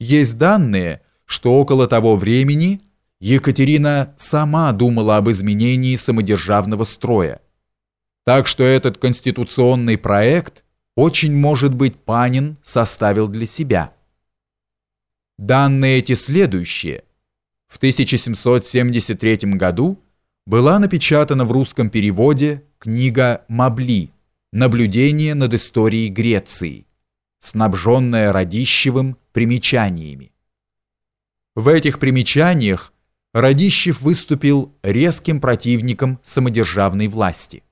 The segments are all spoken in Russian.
Есть данные, что около того времени Екатерина сама думала об изменении самодержавного строя. Так что этот конституционный проект очень может быть Панин составил для себя. Данные эти следующие. В 1773 году была напечатана в русском переводе книга Мабли «Наблюдение над историей Греции», снабженная Радищевым примечаниями. В этих примечаниях Радищев выступил резким противником самодержавной власти.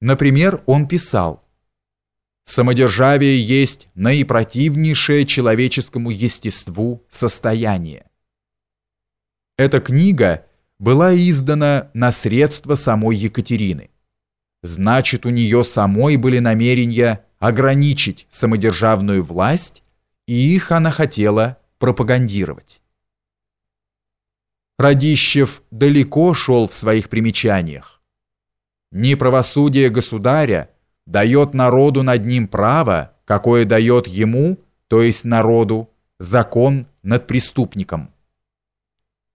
Например, он писал «Самодержавие есть наипротивнейшее человеческому естеству состояние». Эта книга была издана на средства самой Екатерины. Значит, у нее самой были намерения ограничить самодержавную власть, и их она хотела пропагандировать. Радищев далеко шел в своих примечаниях. Не правосудие государя дает народу над ним право, какое дает ему, то есть народу, закон над преступником.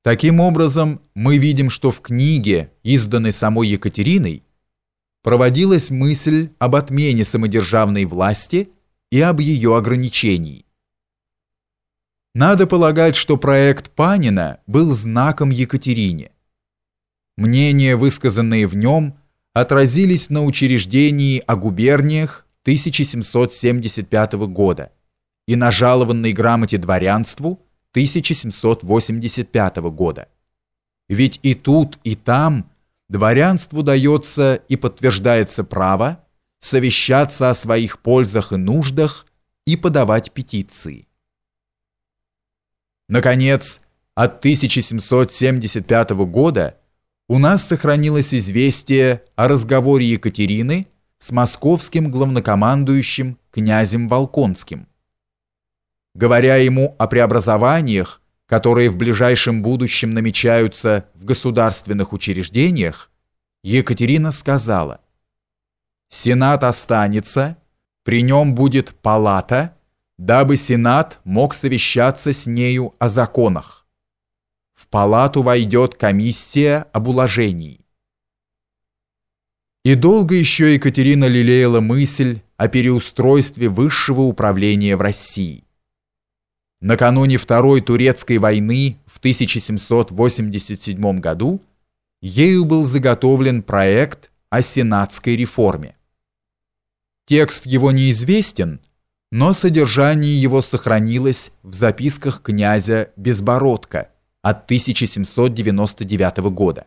Таким образом, мы видим, что в книге, изданной самой Екатериной, проводилась мысль об отмене самодержавной власти и об ее ограничении. Надо полагать, что проект Панина был знаком Екатерине. Мнения, высказанные в нем, отразились на учреждении о губерниях 1775 года и на жалованной грамоте дворянству 1785 года. Ведь и тут, и там дворянству дается и подтверждается право совещаться о своих пользах и нуждах и подавать петиции. Наконец, от 1775 года у нас сохранилось известие о разговоре Екатерины с московским главнокомандующим князем Волконским. Говоря ему о преобразованиях, которые в ближайшем будущем намечаются в государственных учреждениях, Екатерина сказала, «Сенат останется, при нем будет палата, дабы Сенат мог совещаться с нею о законах. В палату войдет комиссия об уложении. И долго еще Екатерина лелеяла мысль о переустройстве высшего управления в России. Накануне Второй Турецкой войны в 1787 году ею был заготовлен проект о сенатской реформе. Текст его неизвестен, но содержание его сохранилось в записках князя Безбородка от 1799 года.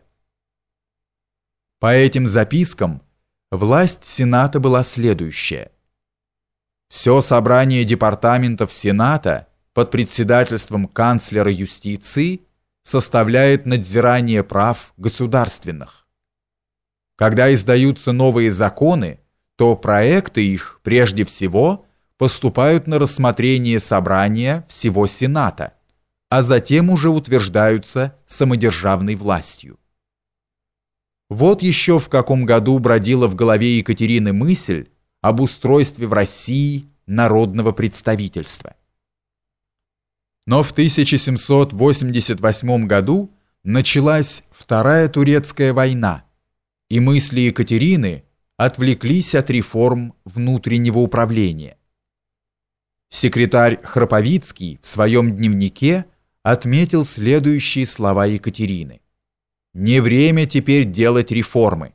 По этим запискам власть Сената была следующая. Все собрание департаментов Сената под председательством канцлера юстиции составляет надзирание прав государственных. Когда издаются новые законы, то проекты их прежде всего – поступают на рассмотрение собрания всего Сената, а затем уже утверждаются самодержавной властью. Вот еще в каком году бродила в голове Екатерины мысль об устройстве в России народного представительства. Но в 1788 году началась Вторая Турецкая война, и мысли Екатерины отвлеклись от реформ внутреннего управления. Секретарь Храповицкий в своем дневнике отметил следующие слова Екатерины. «Не время теперь делать реформы».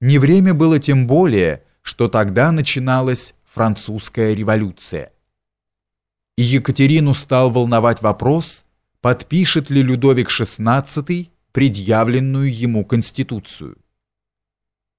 Не время было тем более, что тогда начиналась французская революция. И Екатерину стал волновать вопрос, подпишет ли Людовик XVI предъявленную ему конституцию.